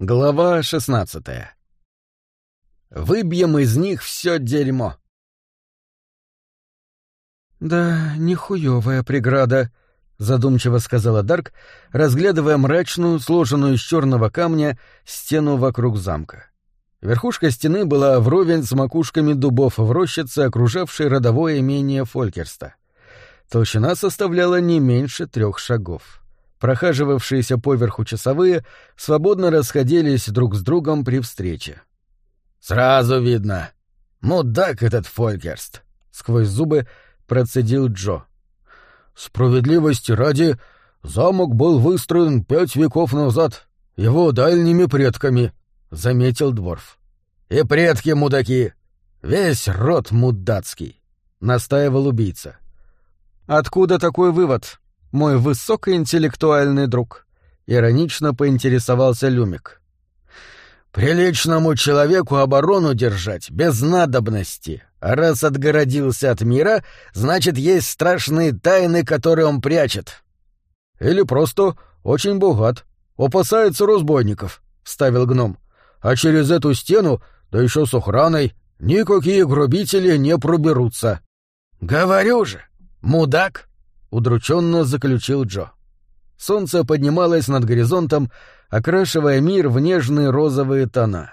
Глава 16 Выбьем из них все дерьмо. Да, нехуевая преграда, задумчиво сказала Дарк, разглядывая мрачную, сложенную из черного камня стену вокруг замка. Верхушка стены была вровень с макушками дубов в рощице, окружавшей родовое имение Фолькерста. Толщина составляла не меньше трех шагов. Прохаживавшиеся поверху часовые свободно расходились друг с другом при встрече. «Сразу видно. Мудак этот Фолькерст!» — сквозь зубы процедил Джо. «Справедливости ради, замок был выстроен пять веков назад, его дальними предками», — заметил Дворф. «И предки мудаки! Весь род мудацкий!» — настаивал убийца. «Откуда такой вывод?» Мой высокоинтеллектуальный друг», — иронично поинтересовался Люмик. «Приличному человеку оборону держать без надобности. А раз отгородился от мира, значит, есть страшные тайны, которые он прячет». «Или просто очень богат, опасается разбойников», — вставил гном. «А через эту стену, да еще с охраной, никакие грабители не проберутся». «Говорю же, мудак!» — удрученно заключил Джо. Солнце поднималось над горизонтом, окрашивая мир в нежные розовые тона.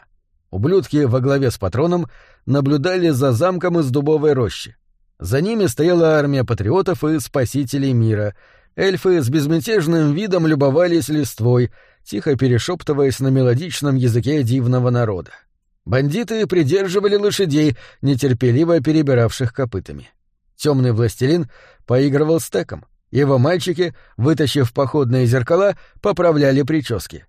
Ублюдки во главе с патроном наблюдали за замком из дубовой рощи. За ними стояла армия патриотов и спасителей мира. Эльфы с безмятежным видом любовались листвой, тихо перешептываясь на мелодичном языке дивного народа. Бандиты придерживали лошадей, нетерпеливо перебиравших копытами. Темный властелин поигрывал с теком. Его мальчики, вытащив походные зеркала, поправляли прически.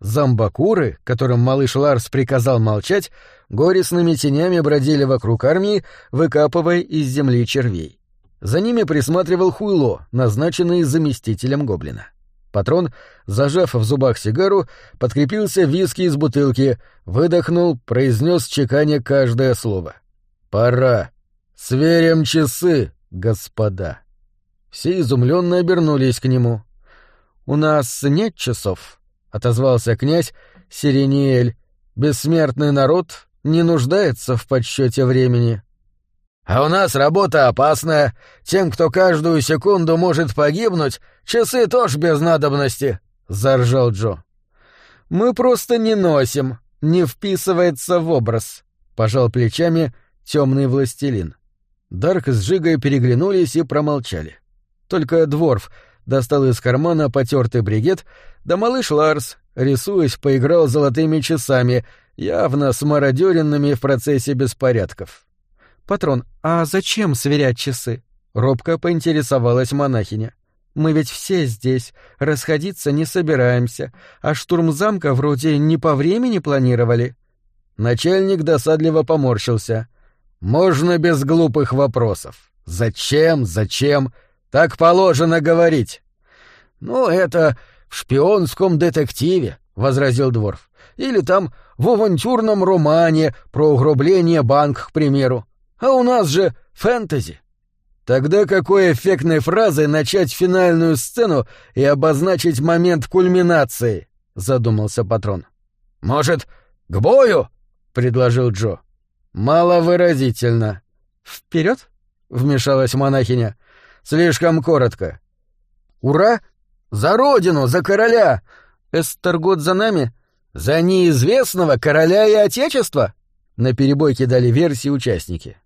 Зомбакуры, которым малыш Ларс приказал молчать, горестными тенями бродили вокруг армии, выкапывая из земли червей. За ними присматривал Хуйло, назначенный заместителем гоблина. Патрон, зажав в зубах сигару, подкрепился виски из бутылки, выдохнул, произнес чеканя каждое слово. «Пора. Сверим часы, господа». Все изумленно обернулись к нему. «У нас нет часов», — отозвался князь Сирениэль. «Бессмертный народ не нуждается в подсчете времени». «А у нас работа опасная. Тем, кто каждую секунду может погибнуть, часы тоже без надобности», — заржал Джо. «Мы просто не носим, не вписывается в образ», — пожал плечами темный властелин. Дарк с Жигой переглянулись и промолчали. Только Дворф достал из кармана потертый бригет, да малыш Ларс, рисуясь, поиграл золотыми часами, явно смародеренными в процессе беспорядков. «Патрон, а зачем сверять часы?» — робко поинтересовалась монахиня. «Мы ведь все здесь, расходиться не собираемся, а штурм замка вроде не по времени планировали». Начальник досадливо поморщился. «Можно без глупых вопросов. Зачем, зачем? Так положено говорить. Ну, это в шпионском детективе, возразил Дворф. Или там в авантюрном романе про угробление банка, к примеру. А у нас же фэнтези. Тогда какой эффектной фразой начать финальную сцену и обозначить момент кульминации? задумался патрон. Может, к бою? предложил Джо. Маловыразительно. Вперед? вмешалась монахиня. Слишком коротко. Ура! За родину, за короля! Эстергот за нами? За неизвестного короля и отечества? На перебой кидали версии участники.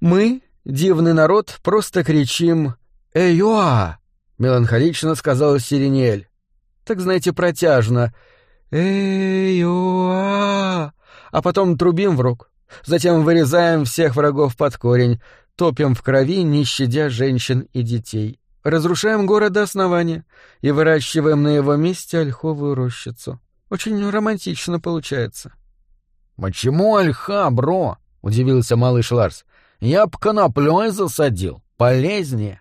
Мы, дивный народ, просто кричим «Эйоа!» — меланхолично сказал Сирениэль. Так, знаете, протяжно «Эйоа!» А потом трубим в рук. Затем вырезаем всех врагов под корень, топим в крови, не щадя женщин и детей. Разрушаем город до основания и выращиваем на его месте ольховую рощицу. Очень романтично получается. «Почему ольха, бро?» — удивился малыш Ларс. «Я б коноплёй засадил. Полезнее».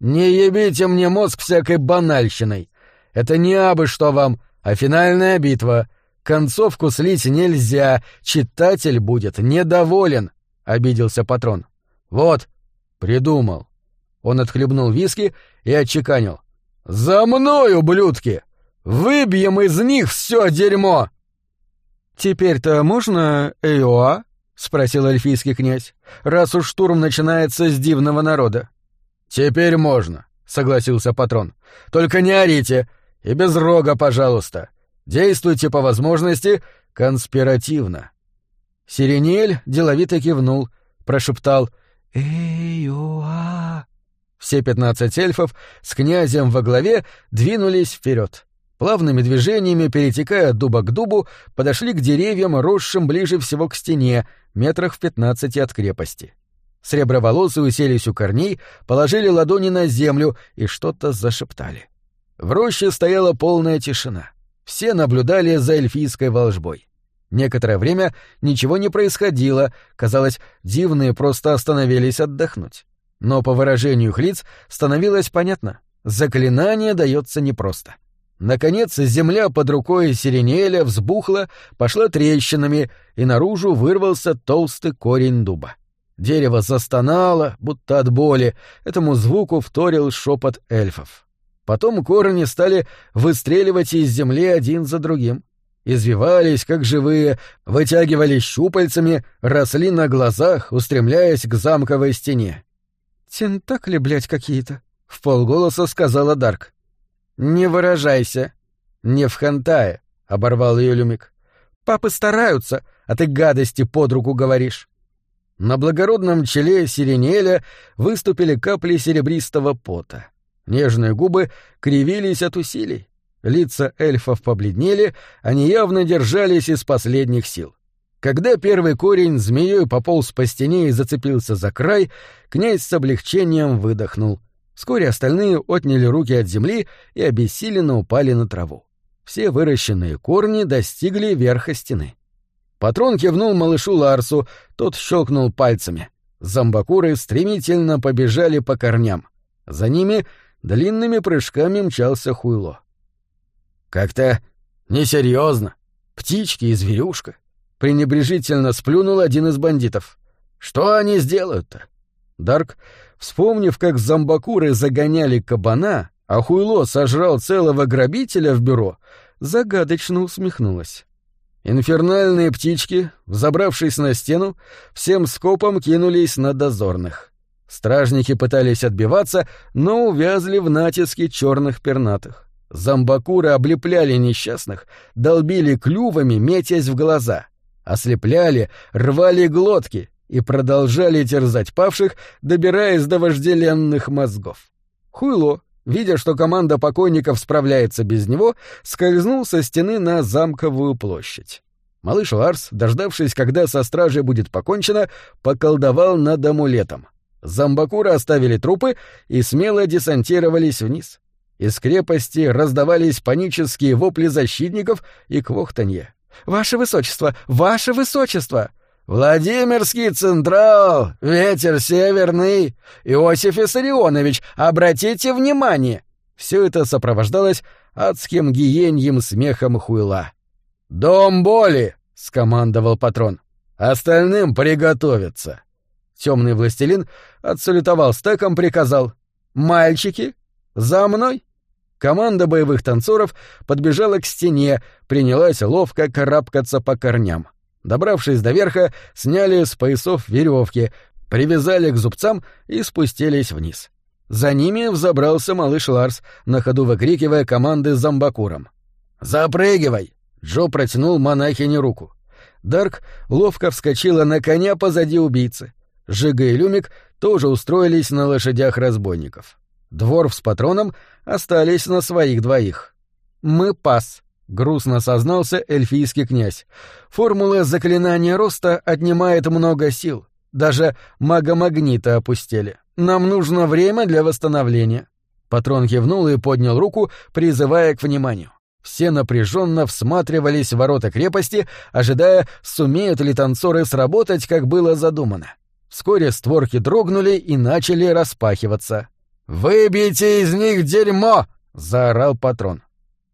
«Не ебите мне мозг всякой банальщиной. Это не абы что вам, а финальная битва. Концовку слить нельзя, читатель будет недоволен», — обиделся патрон. «Вот, придумал». Он отхлебнул виски и отчеканил. «За мной, ублюдки! Выбьем из них все дерьмо!» «Теперь-то можно Эйоа?» — спросил эльфийский князь, — «раз уж штурм начинается с дивного народа». «Теперь можно», — согласился патрон. «Только не орите, и без рога, пожалуйста. Действуйте по возможности конспиративно». Сиренель деловито кивнул, прошептал «Эйоа». Все пятнадцать эльфов с князем во главе двинулись вперед. Плавными движениями, перетекая от дуба к дубу, подошли к деревьям, росшим ближе всего к стене, метрах в пятнадцати от крепости. Среброволосы уселись у корней, положили ладони на землю и что-то зашептали. В роще стояла полная тишина. Все наблюдали за эльфийской волжбой. Некоторое время ничего не происходило, казалось, дивные просто остановились отдохнуть. Но по выражению их лиц становилось понятно — заклинание дается непросто. Наконец земля под рукой Сиренеля взбухла, пошла трещинами, и наружу вырвался толстый корень дуба. Дерево застонало, будто от боли, этому звуку вторил шепот эльфов. Потом корни стали выстреливать из земли один за другим. Извивались, как живые, вытягивались щупальцами, росли на глазах, устремляясь к замковой стене. «Тентакли, блядь, какие-то», — в полголоса сказала Дарк. «Не выражайся. Не в хантае», — оборвал ее Люмик. «Папы стараются, а ты гадости под руку говоришь». На благородном челе сиренеля выступили капли серебристого пота. Нежные губы кривились от усилий. Лица эльфов побледнели, они явно держались из последних сил. Когда первый корень змеей пополз по стене и зацепился за край, князь с облегчением выдохнул — Вскоре остальные отняли руки от земли и обессиленно упали на траву. Все выращенные корни достигли верха стены. Патрон кивнул малышу Ларсу, тот щелкнул пальцами. Зомбакуры стремительно побежали по корням. За ними длинными прыжками мчался хуйло. «Как-то несерьезно. Птички и зверюшка». Пренебрежительно сплюнул один из бандитов. «Что они сделают-то?» Дарк Вспомнив, как зомбакуры загоняли кабана, а хуйло сожрал целого грабителя в бюро, загадочно усмехнулась. Инфернальные птички, взобравшись на стену, всем скопом кинулись на дозорных. Стражники пытались отбиваться, но увязли в натиске черных пернатых. Зомбакуры облепляли несчастных, долбили клювами, метясь в глаза. Ослепляли, рвали глотки, и продолжали терзать павших, добираясь до вожделенных мозгов. Хуйло, видя, что команда покойников справляется без него, скользнул со стены на замковую площадь. Малыш Ларс, дождавшись, когда со стражей будет покончено, поколдовал над амулетом. Зомбакуры оставили трупы и смело десантировались вниз. Из крепости раздавались панические вопли защитников и квохтанье. «Ваше высочество! Ваше высочество!» «Владимирский Централ! Ветер северный! Иосиф Исарионович, обратите внимание!» Все это сопровождалось адским гиеньем смехом хуйла. «Дом боли!» — скомандовал патрон. «Остальным приготовиться!» Темный властелин отсалютовал стеком, приказал «Мальчики, за мной!» Команда боевых танцоров подбежала к стене, принялась ловко карабкаться по корням. Добравшись до верха, сняли с поясов веревки, привязали к зубцам и спустились вниз. За ними взобрался малыш Ларс, на ходу выкрикивая команды зомбакуром. «Запрыгивай!» — Джо протянул монахине руку. Дарк ловко вскочила на коня позади убийцы. Жига и Люмик тоже устроились на лошадях разбойников. Дворф с патроном остались на своих двоих. «Мы пас», грустно сознался эльфийский князь. Формула заклинания роста отнимает много сил. Даже магомагнита опустили. Нам нужно время для восстановления. Патрон кивнул и поднял руку, призывая к вниманию. Все напряженно всматривались в ворота крепости, ожидая, сумеют ли танцоры сработать, как было задумано. Вскоре створки дрогнули и начали распахиваться. «Выбейте из них дерьмо!» — заорал патрон.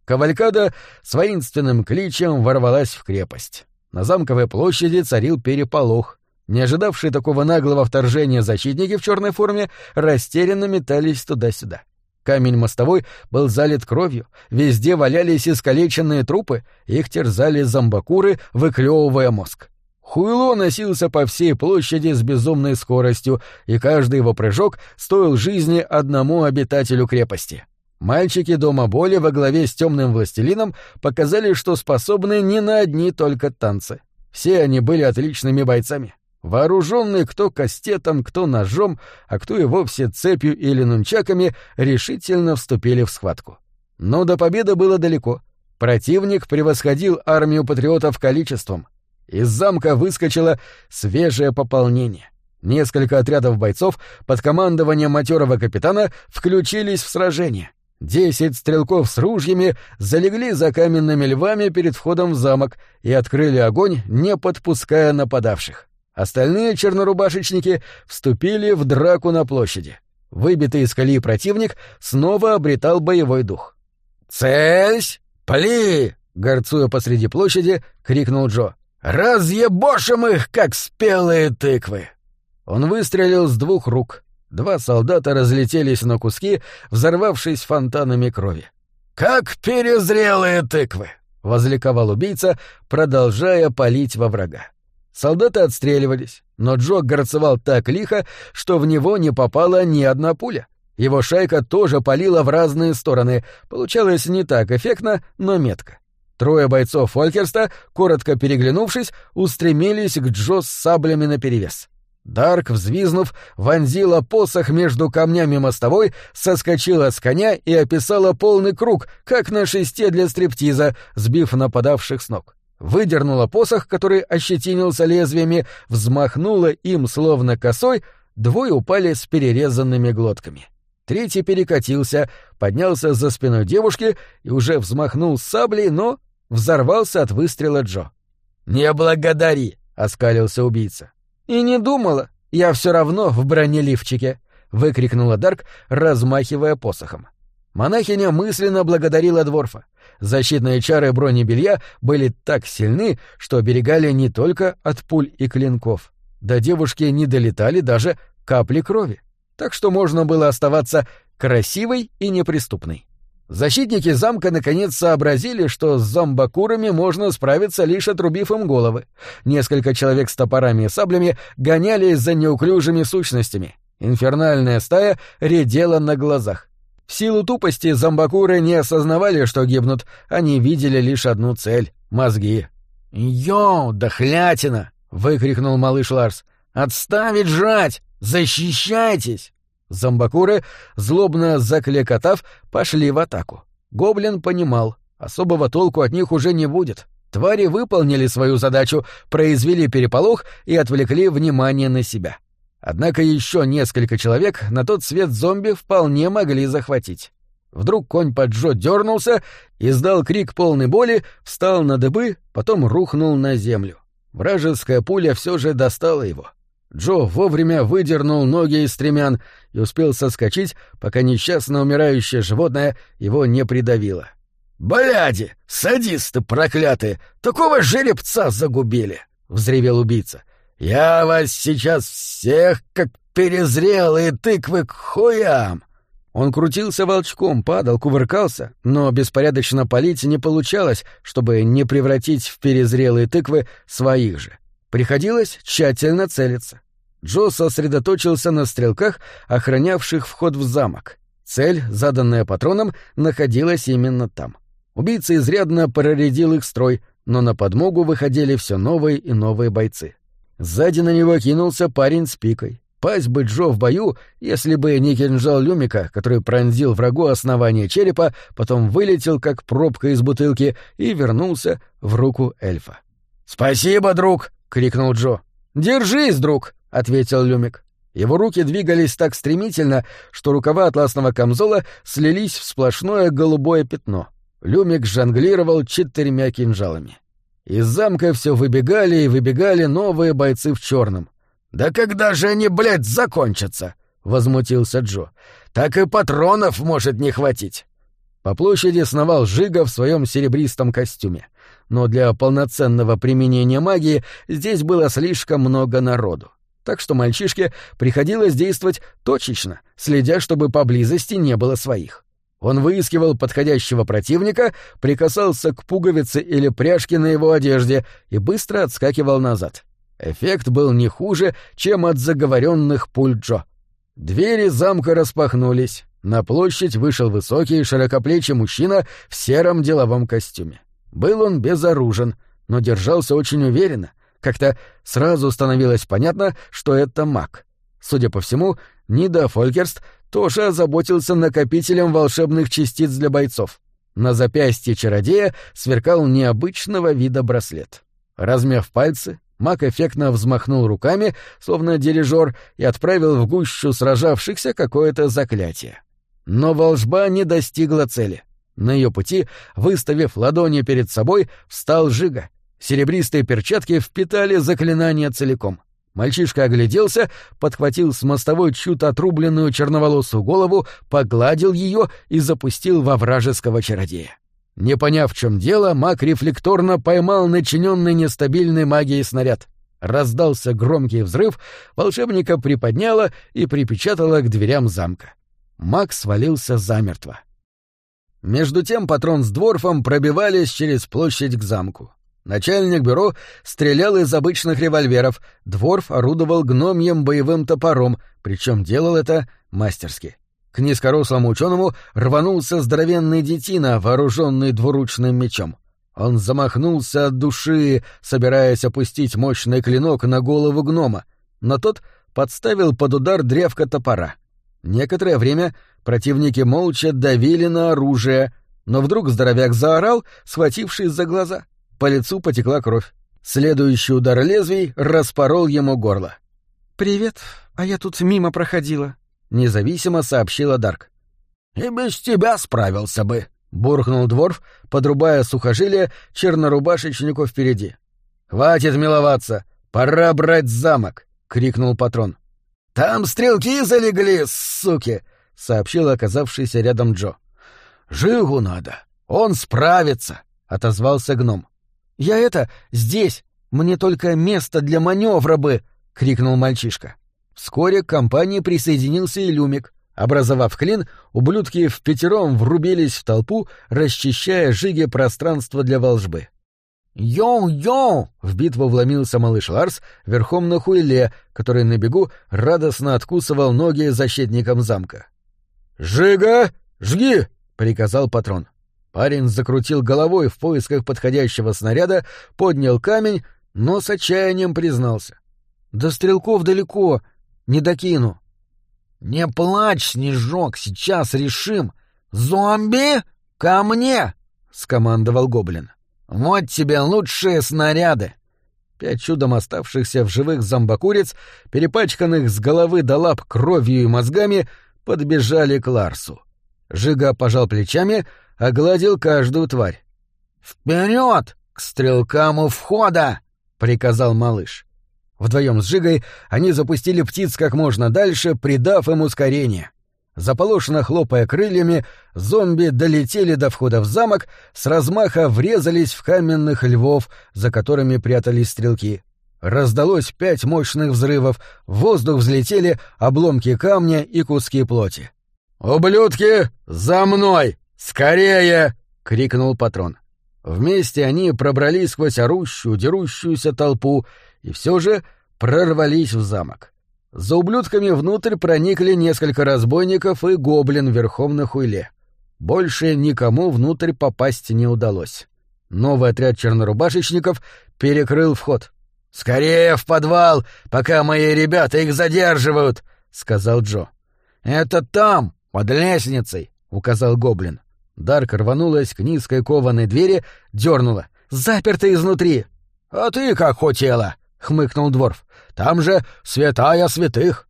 Кавалькада с воинственным кличем ворвалась в крепость. На замковой площади царил переполох. Не ожидавшие такого наглого вторжения защитники в черной форме растерянно метались туда-сюда. Камень мостовой был залит кровью, везде валялись искалеченные трупы, их терзали зомбакуры, выклевывая мозг. Хуйло носился по всей площади с безумной скоростью, и каждый его прыжок стоил жизни одному обитателю крепости. Мальчики дома боли во главе с темным властелином показали, что способны не на одни только танцы. Все они были отличными бойцами. Вооруженные кто кастетом, кто ножом, а кто и вовсе цепью или нунчаками, решительно вступили в схватку. Но до победы было далеко. Противник превосходил армию патриотов количеством. Из замка выскочило свежее пополнение. Несколько отрядов бойцов под командованием матерого капитана включились в сражение. Десять стрелков с ружьями залегли за каменными львами перед входом в замок и открыли огонь, не подпуская нападавших. Остальные чернорубашечники вступили в драку на площади. Выбитый из колеи противник снова обретал боевой дух. «Цельсь! Пли!» — горцуя посреди площади, крикнул Джо. «Разъебошим их, как спелые тыквы!» Он выстрелил с двух рук. Два солдата разлетелись на куски, взорвавшись фонтанами крови. «Как перезрелые тыквы!» — возликовал убийца, продолжая палить во врага. Солдаты отстреливались, но Джо горцевал так лихо, что в него не попала ни одна пуля. Его шайка тоже палила в разные стороны, получалось не так эффектно, но метко. Трое бойцов Фолькерста, коротко переглянувшись, устремились к Джо с саблями наперевес. Дарк, взвизнув, вонзила посох между камнями мостовой, соскочила с коня и описала полный круг, как на шесте для стриптиза, сбив нападавших с ног выдернула посох, который ощетинился лезвиями, взмахнула им словно косой, двое упали с перерезанными глотками. Третий перекатился, поднялся за спиной девушки и уже взмахнул саблей, но взорвался от выстрела Джо. «Не благодари!» — оскалился убийца. «И не думала, я все равно в бронеливчике!» — выкрикнула Дарк, размахивая посохом. Монахиня мысленно благодарила Дворфа. Защитные чары бронебелья были так сильны, что оберегали не только от пуль и клинков. До девушки не долетали даже капли крови. Так что можно было оставаться красивой и неприступной. Защитники замка наконец сообразили, что с зомбакурами можно справиться, лишь отрубив им головы. Несколько человек с топорами и саблями гонялись за неуклюжими сущностями. Инфернальная стая редела на глазах. В силу тупости зомбакуры не осознавали, что гибнут, они видели лишь одну цель — мозги. «Йоу, дохлятина!» — выкрикнул малыш Ларс. «Отставить жать! Защищайтесь!» Зомбакуры, злобно заклекотав, пошли в атаку. Гоблин понимал, особого толку от них уже не будет. Твари выполнили свою задачу, произвели переполох и отвлекли внимание на себя. — Однако еще несколько человек на тот свет зомби вполне могли захватить. Вдруг конь под Джо дернулся, издал крик полной боли, встал на дыбы, потом рухнул на землю. Вражеская пуля все же достала его. Джо вовремя выдернул ноги из стремян и успел соскочить, пока несчастно умирающее животное его не придавило. «Бляди! Садисты проклятые! Такого жеребца загубили!» — взревел убийца. Я вас сейчас всех, как перезрелые тыквы, к хуям!» Он крутился волчком, падал, кувыркался, но беспорядочно палить не получалось, чтобы не превратить в перезрелые тыквы своих же. Приходилось тщательно целиться. Джо сосредоточился на стрелках, охранявших вход в замок. Цель, заданная патроном, находилась именно там. Убийца изрядно проредил их строй, но на подмогу выходили все новые и новые бойцы. Сзади на него кинулся парень с пикой. Пасть бы Джо в бою, если бы не кинжал Люмика, который пронзил врагу основание черепа, потом вылетел, как пробка из бутылки, и вернулся в руку эльфа. «Спасибо, друг!» — крикнул Джо. «Держись, друг!» — ответил Люмик. Его руки двигались так стремительно, что рукава атласного камзола слились в сплошное голубое пятно. Люмик жонглировал четырьмя кинжалами. Из замка все выбегали и выбегали новые бойцы в черном. «Да когда же они, блядь, закончатся?» — возмутился Джо. «Так и патронов может не хватить». По площади сновал Жига в своем серебристом костюме. Но для полноценного применения магии здесь было слишком много народу. так что мальчишке приходилось действовать точечно, следя, чтобы поблизости не было своих. Он выискивал подходящего противника, прикасался к пуговице или пряжке на его одежде и быстро отскакивал назад. Эффект был не хуже, чем от заговоренных пуль Джо. Двери замка распахнулись. На площадь вышел высокий, широкоплечий мужчина в сером деловом костюме. Был он безоружен, но держался очень уверенно. Как-то сразу становилось понятно, что это маг. Судя по всему, Нида Фолькерст тоже озаботился накопителем волшебных частиц для бойцов. На запястье чародея сверкал необычного вида браслет. Размяв пальцы, маг эффектно взмахнул руками, словно дирижер, и отправил в гущу сражавшихся какое-то заклятие. Но волжба не достигла цели. На ее пути, выставив ладони перед собой, встал Жига. Серебристые перчатки впитали заклинание целиком. Мальчишка огляделся, подхватил с мостовой чью-то отрубленную черноволосую голову, погладил ее и запустил во вражеского чародея. Не поняв, в чем дело, маг рефлекторно поймал начиненный нестабильной магией снаряд. Раздался громкий взрыв, волшебника приподняло и припечатало к дверям замка. Маг свалился замертво. Между тем патрон с дворфом пробивались через площадь к замку. Начальник бюро стрелял из обычных револьверов, Дворф орудовал гномьем боевым топором, причем делал это мастерски. К низкорослому ученому рванулся здоровенный детина, вооруженный двуручным мечом. Он замахнулся от души, собираясь опустить мощный клинок на голову гнома, но тот подставил под удар древко топора. Некоторое время противники молча давили на оружие, но вдруг здоровяк заорал, схватившись за глаза — по лицу потекла кровь. Следующий удар лезвий распорол ему горло. «Привет, а я тут мимо проходила», — независимо сообщила Дарк. «И без тебя справился бы», — буркнул Дворф, подрубая сухожилие чернорубашечнику впереди. «Хватит миловаться! Пора брать замок!» — крикнул патрон. «Там стрелки залегли, суки!» — сообщил оказавшийся рядом Джо. «Жигу надо! Он справится!» — отозвался гном. «Я это, здесь! Мне только место для маневра бы!» — крикнул мальчишка. Вскоре к компании присоединился и Люмик. Образовав клин, ублюдки в пятером врубились в толпу, расчищая жиге пространство для волжбы. «Йоу-йоу!» — в битву вломился малыш Ларс верхом на хуйле, который на бегу радостно откусывал ноги защитникам замка. «Жига! Жги!» — приказал патрон. Парень закрутил головой в поисках подходящего снаряда, поднял камень, но с отчаянием признался. «До стрелков далеко, не докину». «Не плачь, Снежок, сейчас решим. Зомби, ко мне!» — скомандовал гоблин. «Вот тебе лучшие снаряды!» Пять чудом оставшихся в живых зомбакуриц, перепачканных с головы до лап кровью и мозгами, подбежали к Ларсу. Жига пожал плечами, огладил каждую тварь. «Вперед! К стрелкам у входа!» — приказал малыш. Вдвоем с Жигой они запустили птиц как можно дальше, придав им ускорение. Заполошенно хлопая крыльями, зомби долетели до входа в замок, с размаха врезались в каменных львов, за которыми прятались стрелки. Раздалось пять мощных взрывов, в воздух взлетели обломки камня и куски плоти. «Ублюдки, за мной!» «Скорее!» — крикнул патрон. Вместе они пробрались сквозь орущую, дерущуюся толпу и все же прорвались в замок. За ублюдками внутрь проникли несколько разбойников и гоблин верхом на хуйле. Больше никому внутрь попасть не удалось. Новый отряд чернорубашечников перекрыл вход. «Скорее в подвал, пока мои ребята их задерживают!» — сказал Джо. «Это там, под лестницей!» — указал гоблин. Дарк рванулась к низкой кованой двери, дернула. «Заперто изнутри!» «А ты как хотела!» — хмыкнул Дворф. «Там же святая святых!»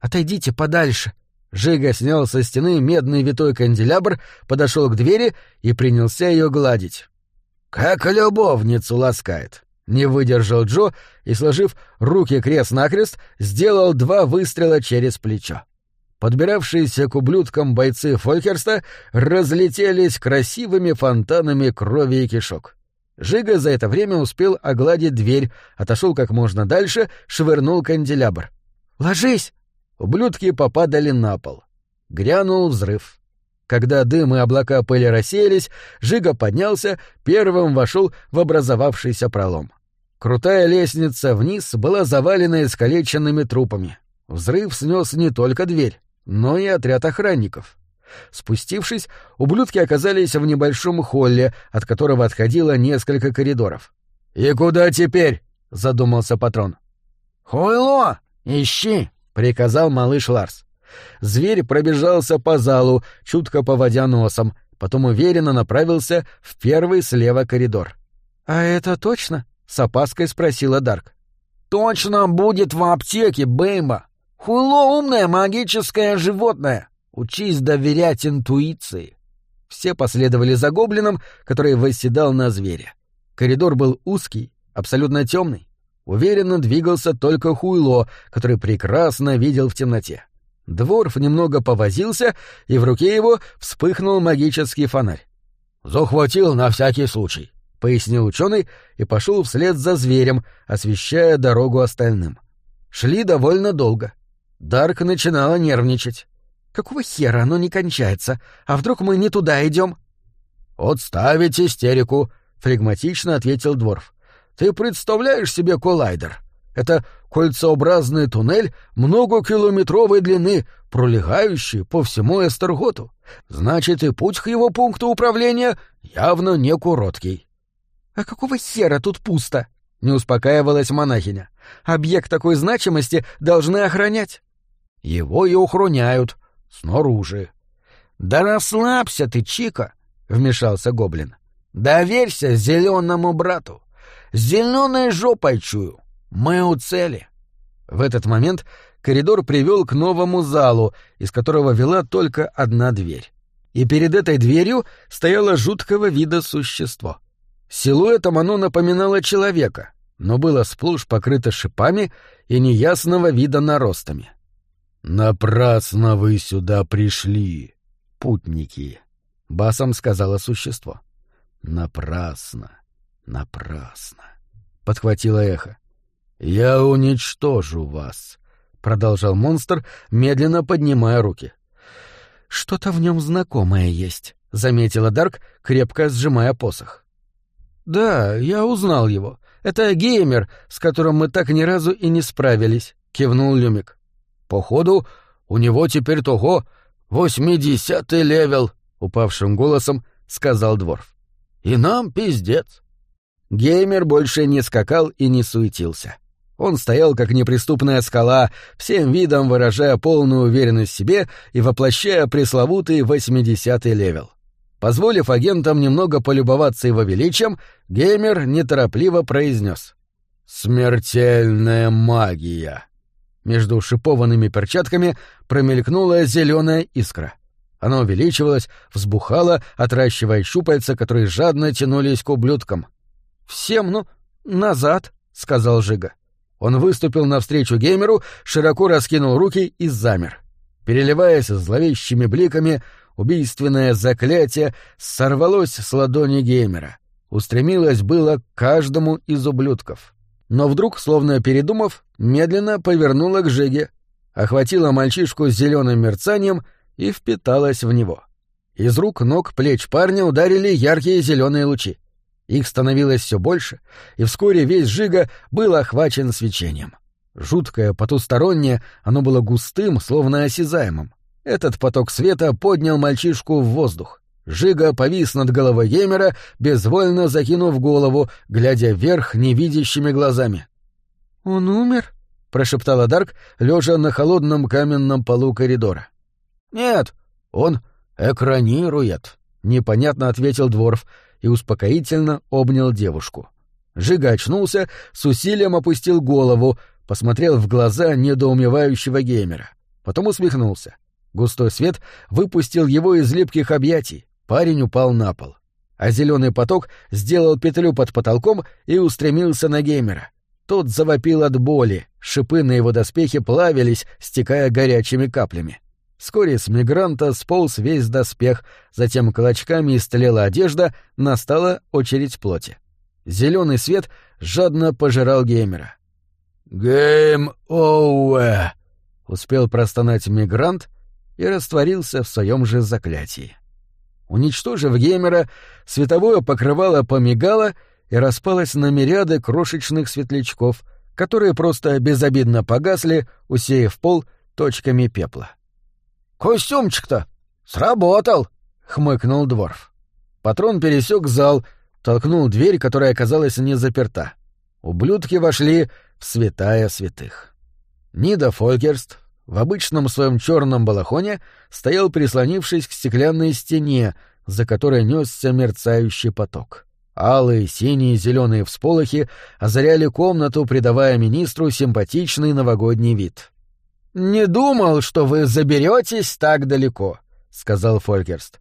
«Отойдите подальше!» Жига снял со стены медный витой канделябр, подошел к двери и принялся ее гладить. «Как любовницу ласкает!» Не выдержал Джо и, сложив руки крест-накрест, сделал два выстрела через плечо. Подбиравшиеся к ублюдкам бойцы Фолькерста разлетелись красивыми фонтанами крови и кишок. Жига за это время успел огладить дверь, отошел как можно дальше, швырнул канделябр. «Ложись!» Ублюдки попадали на пол. Грянул взрыв. Когда дым и облака пыли рассеялись, Жига поднялся, первым вошел в образовавшийся пролом. Крутая лестница вниз была завалена искалеченными трупами. Взрыв снес не только дверь, но и отряд охранников. Спустившись, ублюдки оказались в небольшом холле, от которого отходило несколько коридоров. «И куда теперь?» — задумался патрон. «Хуйло! Ищи!» — приказал малыш Ларс. Зверь пробежался по залу, чутко поводя носом, потом уверенно направился в первый слева коридор. «А это точно?» — с опаской спросила Дарк. «Точно будет в аптеке, Бэймба! Хуйло умное магическое животное!» Учись доверять интуиции. Все последовали за гоблином, который восседал на звере. Коридор был узкий, абсолютно темный. Уверенно двигался только Хуйло, который прекрасно видел в темноте. Дворф немного повозился, и в руке его вспыхнул магический фонарь. «Захватил на всякий случай», — пояснил ученый и пошел вслед за зверем, освещая дорогу остальным. Шли довольно долго. Дарк начинала нервничать. Какого хера оно не кончается? А вдруг мы не туда идем? Отставить истерику, флегматично ответил Дворф. Ты представляешь себе коллайдер? Это кольцеобразный туннель многокилометровой длины, пролегающий по всему Эстерготу. Значит, и путь к его пункту управления явно не короткий. — А какого хера тут пусто? — не успокаивалась монахиня. — Объект такой значимости должны охранять. — Его и охраняют, снаружи. Да расслабься ты, Чика, вмешался гоблин. Доверься зеленому брату. Зеленой жопой чую. Мы у цели. В этот момент коридор привел к новому залу, из которого вела только одна дверь. И перед этой дверью стояло жуткого вида существо. Силуэтом оно напоминало человека, но было сплошь покрыто шипами и неясного вида наростами. «Напрасно вы сюда пришли, путники», — басом сказала существо. «Напрасно, напрасно», — подхватило эхо. «Я уничтожу вас», — продолжал монстр, медленно поднимая руки. «Что-то в нем знакомое есть», — заметила Дарк, крепко сжимая посох. «Да, я узнал его. Это геймер, с которым мы так ни разу и не справились», — кивнул Люмик. Походу, у него теперь того восьмидесятый level, упавшим голосом сказал Дворф. И нам пиздец. Геймер больше не скакал и не суетился. Он стоял как неприступная скала, всем видом выражая полную уверенность в себе и воплощая пресловутый восьмидесятый level. Позволив агентам немного полюбоваться его величием, геймер неторопливо произнес. «Смертельная магия!» Между шипованными перчатками промелькнула зеленая искра. Она увеличивалась, взбухала, отращивая щупальца, которые жадно тянулись к ублюдкам. «Всем, ну, назад», — сказал Жига. Он выступил навстречу геймеру, широко раскинул руки и замер. Переливаясь зловещими бликами, убийственное заклятие сорвалось с ладони геймера. Устремилось было к каждому из ублюдков но вдруг, словно передумав, медленно повернула к Жеге, охватила мальчишку с зеленым мерцанием и впиталась в него. Из рук, ног, плеч парня ударили яркие зеленые лучи. Их становилось все больше, и вскоре весь Жига был охвачен свечением. Жуткое, потустороннее, оно было густым, словно осязаемым. Этот поток света поднял мальчишку в воздух. Жига повис над головой геймера, безвольно закинув голову, глядя вверх невидящими глазами. «Он умер?» — прошептала Дарк, лежа на холодном каменном полу коридора. «Нет, он экранирует», — непонятно ответил Дворф и успокоительно обнял девушку. Жига очнулся, с усилием опустил голову, посмотрел в глаза недоумевающего геймера. Потом усмехнулся. Густой свет выпустил его из липких объятий, Парень упал на пол. А зеленый поток сделал петлю под потолком и устремился на геймера. Тот завопил от боли, шипы на его доспехе плавились, стекая горячими каплями. Вскоре с мигранта сполз весь доспех, затем клочками истлела одежда, настала очередь плоти. Зеленый свет жадно пожирал геймера. «Гейм оуэ!» — успел простонать мигрант и растворился в своем же заклятии. Уничтожив геймера, световое покрывало помигало и распалось на мириады крошечных светлячков, которые просто безобидно погасли, усеяв пол точками пепла. «Костюмчик-то сработал!» — хмыкнул Дворф. Патрон пересек зал, толкнул дверь, которая оказалась не заперта. Ублюдки вошли в святая святых. Нида Фолькерст в обычном своем черном балахоне стоял прислонившись к стеклянной стене, за которой несся мерцающий поток. Алые, синие, зеленые всполохи озаряли комнату, придавая министру симпатичный новогодний вид. «Не думал, что вы заберетесь так далеко», — сказал Фолькерст.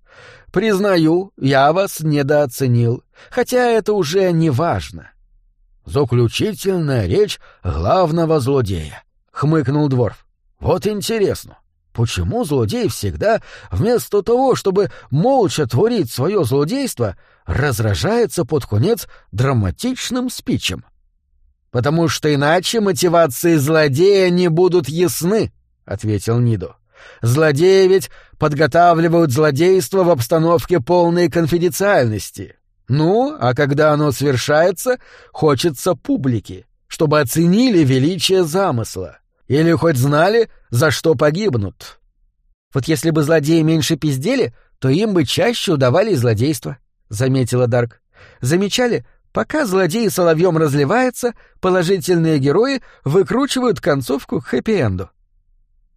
«Признаю, я вас недооценил, хотя это уже не важно». «Заключительная речь главного злодея», — хмыкнул Дворф. «Вот интересно, почему злодей всегда, вместо того, чтобы молча творить свое злодейство, разражается под конец драматичным спичем?» «Потому что иначе мотивации злодея не будут ясны», — ответил Нидо. «Злодеи ведь подготавливают злодейство в обстановке полной конфиденциальности. Ну, а когда оно свершается, хочется публики, чтобы оценили величие замысла. Или хоть знали, за что погибнут». «Вот если бы злодеи меньше пиздели, то им бы чаще удавали злодейства», — заметила Дарк. «Замечали, Пока злодей соловьем разливается, положительные герои выкручивают концовку к хэппи-энду.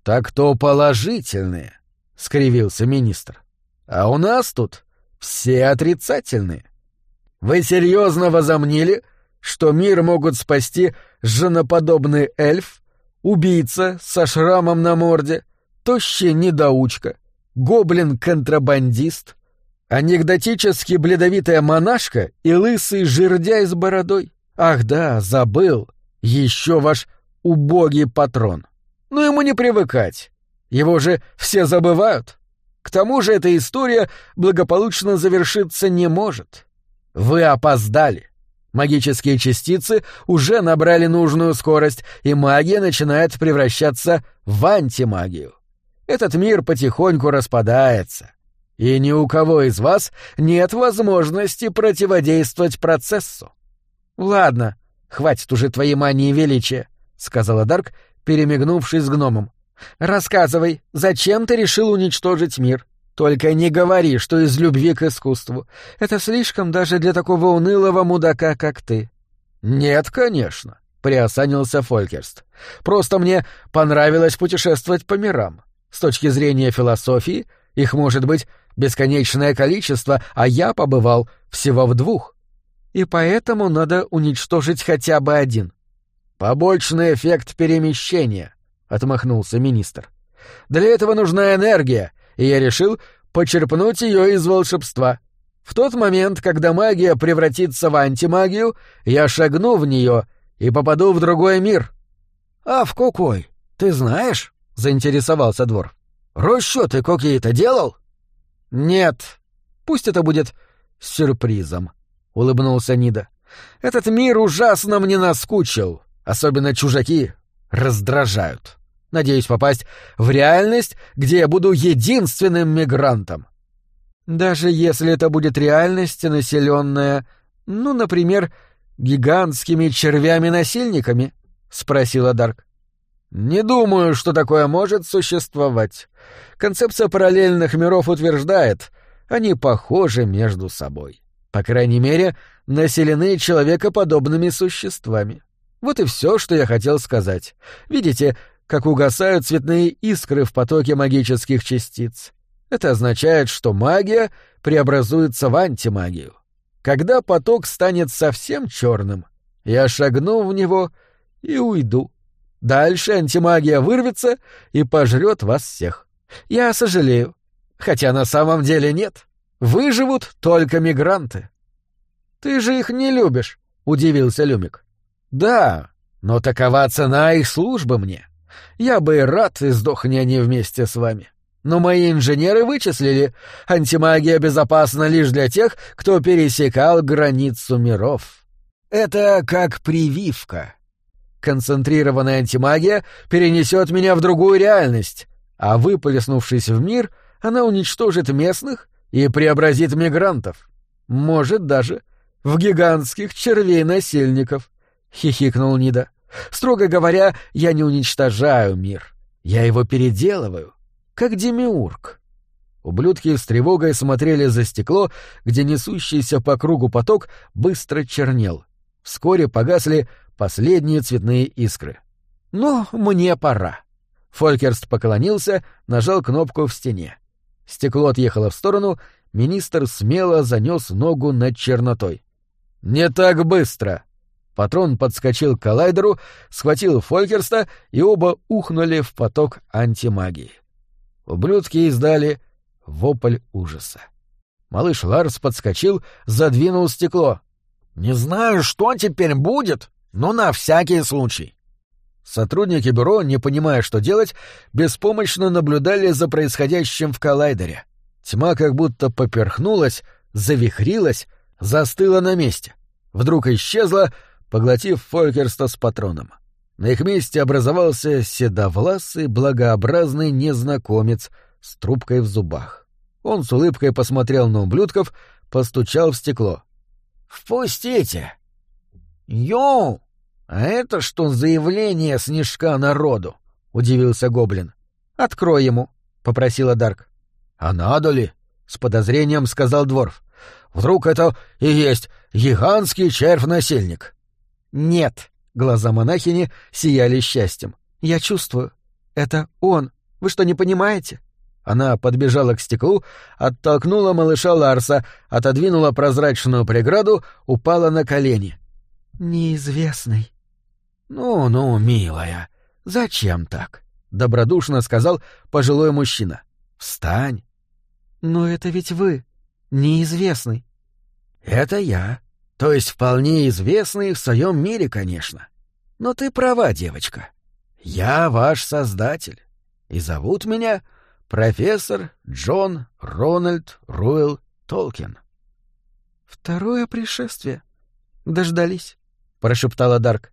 «Так то положительные», — скривился министр. «А у нас тут все отрицательные. Вы серьезно возомнили, что мир могут спасти женоподобный эльф, убийца со шрамом на морде, тощий недоучка, гоблин-контрабандист, Анекдотически бледовитая монашка и лысый жердяй с бородой. Ах да, забыл. Еще ваш убогий патрон. Ну ему не привыкать. Его же все забывают. К тому же эта история благополучно завершиться не может. Вы опоздали. Магические частицы уже набрали нужную скорость, и магия начинает превращаться в антимагию. Этот мир потихоньку распадается и ни у кого из вас нет возможности противодействовать процессу. Ладно, хватит уже твоей мании величия, сказала Дарк, перемигнувшись с гномом. Рассказывай, зачем ты решил уничтожить мир? Только не говори, что из любви к искусству. Это слишком даже для такого унылого мудака, как ты. Нет, конечно, приосанился Фолькерст. Просто мне понравилось путешествовать по мирам. С точки зрения философии, их может быть бесконечное количество, а я побывал всего в двух. И поэтому надо уничтожить хотя бы один. Побочный эффект перемещения, отмахнулся министр. Для этого нужна энергия, и я решил почерпнуть ее из волшебства. В тот момент, когда магия превратится в антимагию, я шагну в нее и попаду в другой мир. А в какой? Ты знаешь? заинтересовался двор. Расчеты какие-то делал? «Нет. Пусть это будет сюрпризом», — улыбнулся Нида. «Этот мир ужасно мне наскучил. Особенно чужаки раздражают. Надеюсь попасть в реальность, где я буду единственным мигрантом». «Даже если это будет реальность, населенная, ну, например, гигантскими червями-насильниками?» — спросила Дарк. «Не думаю, что такое может существовать. Концепция параллельных миров утверждает, они похожи между собой. По крайней мере, населены человекоподобными существами. Вот и все, что я хотел сказать. Видите, как угасают цветные искры в потоке магических частиц. Это означает, что магия преобразуется в антимагию. Когда поток станет совсем черным, я шагну в него и уйду. Дальше антимагия вырвется и пожрет вас всех. Я сожалею. Хотя на самом деле нет. Выживут только мигранты. Ты же их не любишь, удивился Люмик. Да, но такова цена их службы мне. Я бы рад, и они вместе с вами. Но мои инженеры вычислили, антимагия безопасна лишь для тех, кто пересекал границу миров. Это как прививка. Концентрированная антимагия перенесет меня в другую реальность, а выплеснувшись в мир, она уничтожит местных и преобразит мигрантов. Может, даже в гигантских червей-насильников, — хихикнул Нида. Строго говоря, я не уничтожаю мир. Я его переделываю, как демиург. Ублюдки с тревогой смотрели за стекло, где несущийся по кругу поток быстро чернел. Вскоре погасли последние цветные искры. «Но мне пора». Фолькерст поклонился, нажал кнопку в стене. Стекло отъехало в сторону, министр смело занес ногу над чернотой. «Не так быстро!» Патрон подскочил к коллайдеру, схватил Фолькерста, и оба ухнули в поток антимагии. Ублюдки издали вопль ужаса. Малыш Ларс подскочил, задвинул стекло. «Не знаю, что теперь будет, но на всякий случай». Сотрудники бюро, не понимая, что делать, беспомощно наблюдали за происходящим в коллайдере. Тьма как будто поперхнулась, завихрилась, застыла на месте. Вдруг исчезла, поглотив Фолькерста с патроном. На их месте образовался седовласый, благообразный незнакомец с трубкой в зубах. Он с улыбкой посмотрел на ублюдков, постучал в стекло. «Впустите!» «Йоу! А это что за явление снежка народу?» — удивился Гоблин. «Открой ему», — попросила Дарк. «А надо ли?» — с подозрением сказал Дворф. «Вдруг это и есть гигантский червь-насильник?» «Нет», — глаза монахини сияли счастьем. «Я чувствую. Это он. Вы что, не понимаете?» Она подбежала к стеклу, оттолкнула малыша Ларса, отодвинула прозрачную преграду, упала на колени. «Неизвестный». «Ну-ну, милая, зачем так?» — добродушно сказал пожилой мужчина. «Встань». «Но это ведь вы, неизвестный». «Это я. То есть вполне известный в своем мире, конечно. Но ты права, девочка. Я ваш создатель. И зовут меня профессор Джон Рональд Руэлл Толкин. Второе пришествие. Дождались, прошептала Дарк.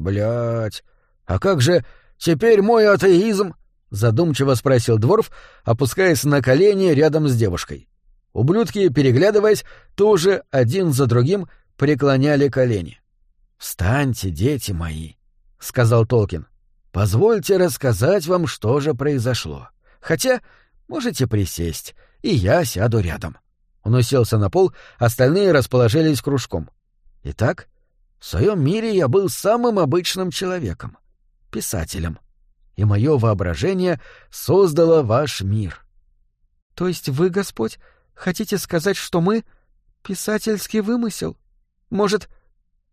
Блять, а как же теперь мой атеизм? задумчиво спросил Дворф, опускаясь на колени рядом с девушкой. Ублюдки, переглядываясь, тоже один за другим преклоняли колени. «Встаньте, дети мои», — сказал Толкин. «Позвольте рассказать вам, что же произошло. Хотя можете присесть, и я сяду рядом». Он уселся на пол, остальные расположились кружком. «Итак, в своем мире я был самым обычным человеком, писателем, и мое воображение создало ваш мир». «То есть вы, Господь, хотите сказать, что мы — писательский вымысел? Может,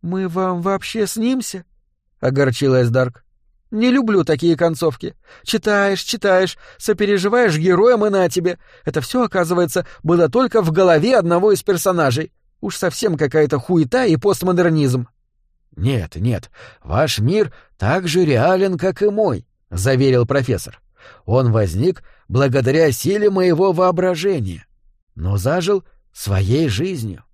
мы вам вообще снимся?» — огорчилась Дарк. Не люблю такие концовки. Читаешь, читаешь, сопереживаешь героям и на тебе. Это все, оказывается, было только в голове одного из персонажей. Уж совсем какая-то хуета и постмодернизм. Нет, нет, ваш мир так же реален, как и мой, заверил профессор. Он возник благодаря силе моего воображения, но зажил своей жизнью.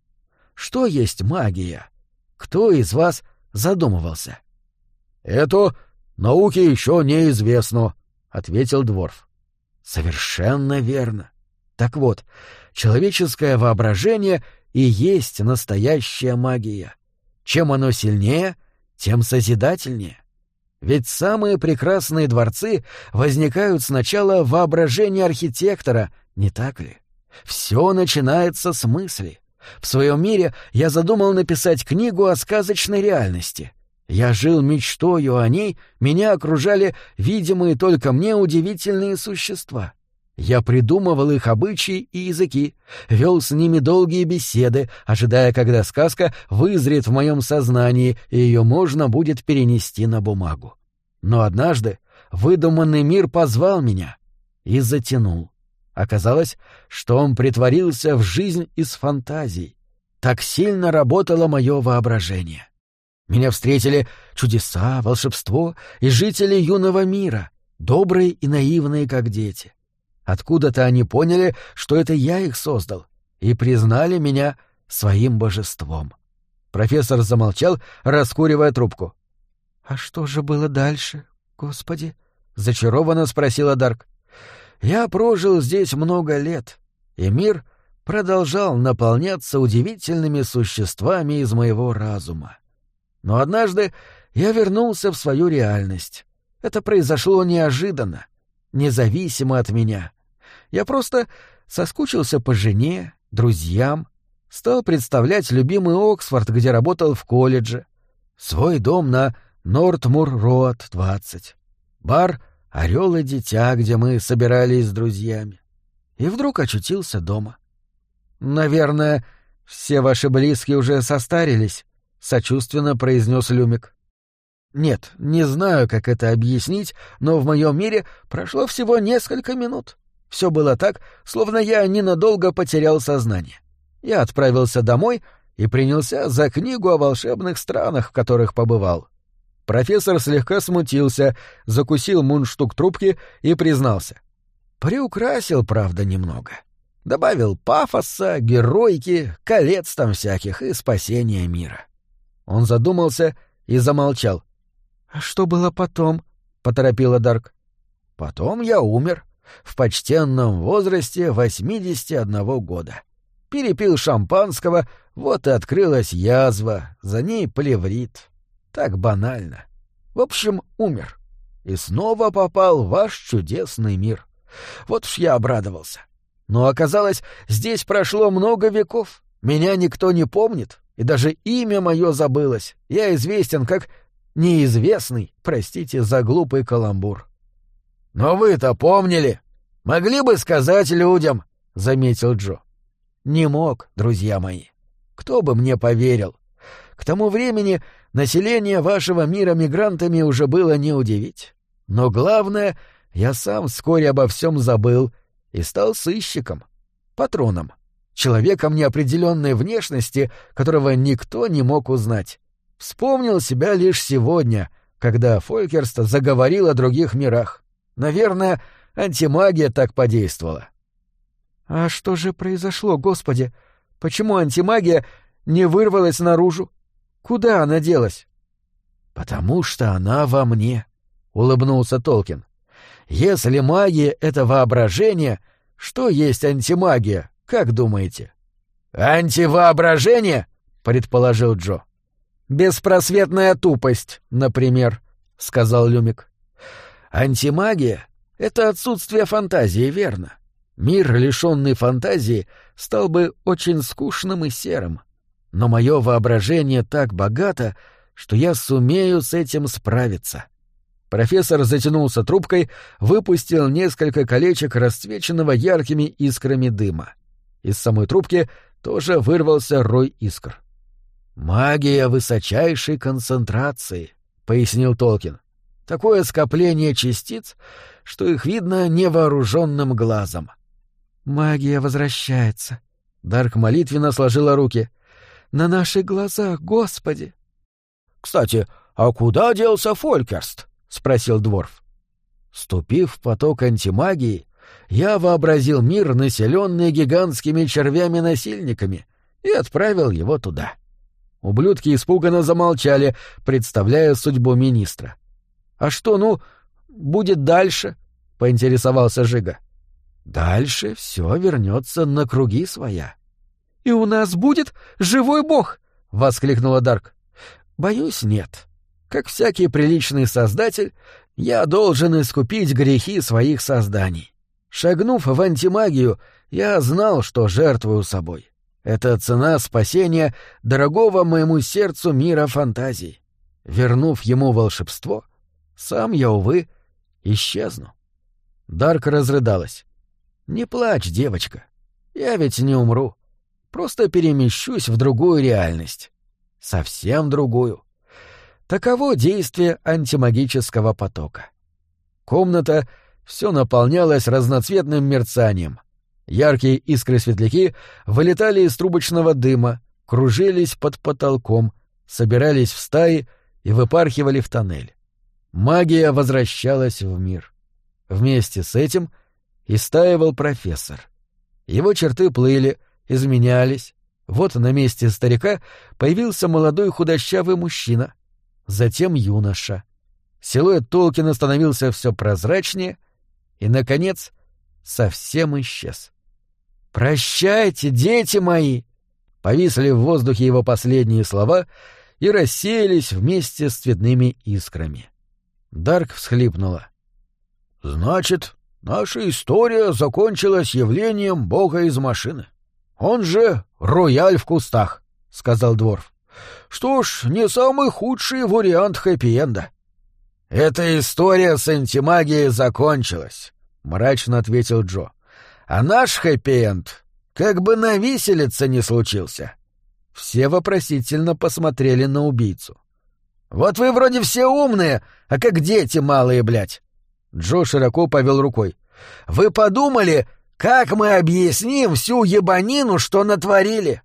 Что есть магия? Кто из вас задумывался? Это Науке еще неизвестно, ответил Дворф. Совершенно верно. Так вот, человеческое воображение и есть настоящая магия. Чем оно сильнее, тем созидательнее. Ведь самые прекрасные дворцы возникают сначала в воображении архитектора, не так ли? Все начинается с мысли. В своем мире я задумал написать книгу о сказочной реальности — я жил мечтою о ней, меня окружали видимые только мне удивительные существа. Я придумывал их обычаи и языки, вел с ними долгие беседы, ожидая, когда сказка вызрет в моем сознании, и ее можно будет перенести на бумагу. Но однажды выдуманный мир позвал меня и затянул. Оказалось, что он притворился в жизнь из фантазий. Так сильно работало мое воображение. Меня встретили чудеса, волшебство и жители юного мира, добрые и наивные, как дети. Откуда-то они поняли, что это я их создал, и признали меня своим божеством. Профессор замолчал, раскуривая трубку. «А что же было дальше, Господи?» — зачарованно спросила Дарк. «Я прожил здесь много лет, и мир продолжал наполняться удивительными существами из моего разума. Но однажды я вернулся в свою реальность. Это произошло неожиданно, независимо от меня. Я просто соскучился по жене, друзьям, стал представлять любимый Оксфорд, где работал в колледже, свой дом на Нортмур-Роад, 20, бар «Орел и дитя», где мы собирались с друзьями. И вдруг очутился дома. «Наверное, все ваши близкие уже состарились», — сочувственно произнес Люмик. «Нет, не знаю, как это объяснить, но в моем мире прошло всего несколько минут. Все было так, словно я ненадолго потерял сознание. Я отправился домой и принялся за книгу о волшебных странах, в которых побывал. Профессор слегка смутился, закусил мундштук трубки и признался. Приукрасил, правда, немного. Добавил пафоса, геройки, колец там всяких и спасения мира. Он задумался и замолчал. «А что было потом?» — поторопила Дарк. «Потом я умер. В почтенном возрасте 81 года. Перепил шампанского, вот и открылась язва, за ней плеврит. Так банально. В общем, умер. И снова попал в ваш чудесный мир. Вот уж я обрадовался. Но оказалось, здесь прошло много веков. Меня никто не помнит, и даже имя мое забылось. Я известен как неизвестный, простите за глупый каламбур. «Но вы-то помнили. Могли бы сказать людям», — заметил Джо. «Не мог, друзья мои. Кто бы мне поверил? К тому времени население вашего мира мигрантами уже было не удивить. Но главное, я сам вскоре обо всем забыл и стал сыщиком, патроном, человеком неопределенной внешности, которого никто не мог узнать. Вспомнил себя лишь сегодня, когда Фолькерст заговорил о других мирах. Наверное, антимагия так подействовала. «А что же произошло, Господи? Почему антимагия не вырвалась наружу? Куда она делась?» «Потому что она во мне», — улыбнулся Толкин. «Если магия — это воображение, что есть антимагия, как думаете?» «Антивоображение?» — предположил Джо. «Беспросветная тупость, например», — сказал Люмик. «Антимагия — это отсутствие фантазии, верно. Мир, лишенный фантазии, стал бы очень скучным и серым но мое воображение так богато, что я сумею с этим справиться. Профессор затянулся трубкой, выпустил несколько колечек расцвеченного яркими искрами дыма. Из самой трубки тоже вырвался рой искр. «Магия высочайшей концентрации», — пояснил Толкин. «Такое скопление частиц, что их видно невооруженным глазом». «Магия возвращается». Дарк молитвенно сложила руки — на наших глазах, Господи!» «Кстати, а куда делся Фолькерст?» — спросил Дворф. Ступив в поток антимагии, я вообразил мир, населенный гигантскими червями-насильниками, и отправил его туда. Ублюдки испуганно замолчали, представляя судьбу министра. «А что, ну, будет дальше?» — поинтересовался Жига. «Дальше все вернется на круги своя», «И у нас будет живой бог!» — воскликнула Дарк. «Боюсь, нет. Как всякий приличный создатель, я должен искупить грехи своих созданий. Шагнув в антимагию, я знал, что жертвую собой. Это цена спасения дорогого моему сердцу мира фантазий. Вернув ему волшебство, сам я, увы, исчезну». Дарк разрыдалась. «Не плачь, девочка. Я ведь не умру. Просто перемещусь в другую реальность. Совсем другую. Таково действие антимагического потока. Комната все наполнялась разноцветным мерцанием. Яркие искры-светляки вылетали из трубочного дыма, кружились под потолком, собирались в стаи и выпархивали в тоннель. Магия возвращалась в мир. Вместе с этим истаивал профессор. Его черты плыли — изменялись, Вот на месте старика появился молодой худощавый мужчина, затем юноша. Силуэт Толкина становился все прозрачнее и, наконец, совсем исчез. «Прощайте, дети мои!» Повисли в воздухе его последние слова и рассеялись вместе с цветными искрами. Дарк всхлипнула. «Значит, наша история закончилась явлением бога из машины. Он же рояль в кустах», — сказал Дворф. «Что ж, не самый худший вариант хэппи-энда». «Эта история с антимагией закончилась», — мрачно ответил Джо. «А наш хэппи-энд как бы на виселице не случился». Все вопросительно посмотрели на убийцу. «Вот вы вроде все умные, а как дети малые, блядь!» Джо широко повел рукой. «Вы подумали, как мы объясним всю ебанину, что натворили?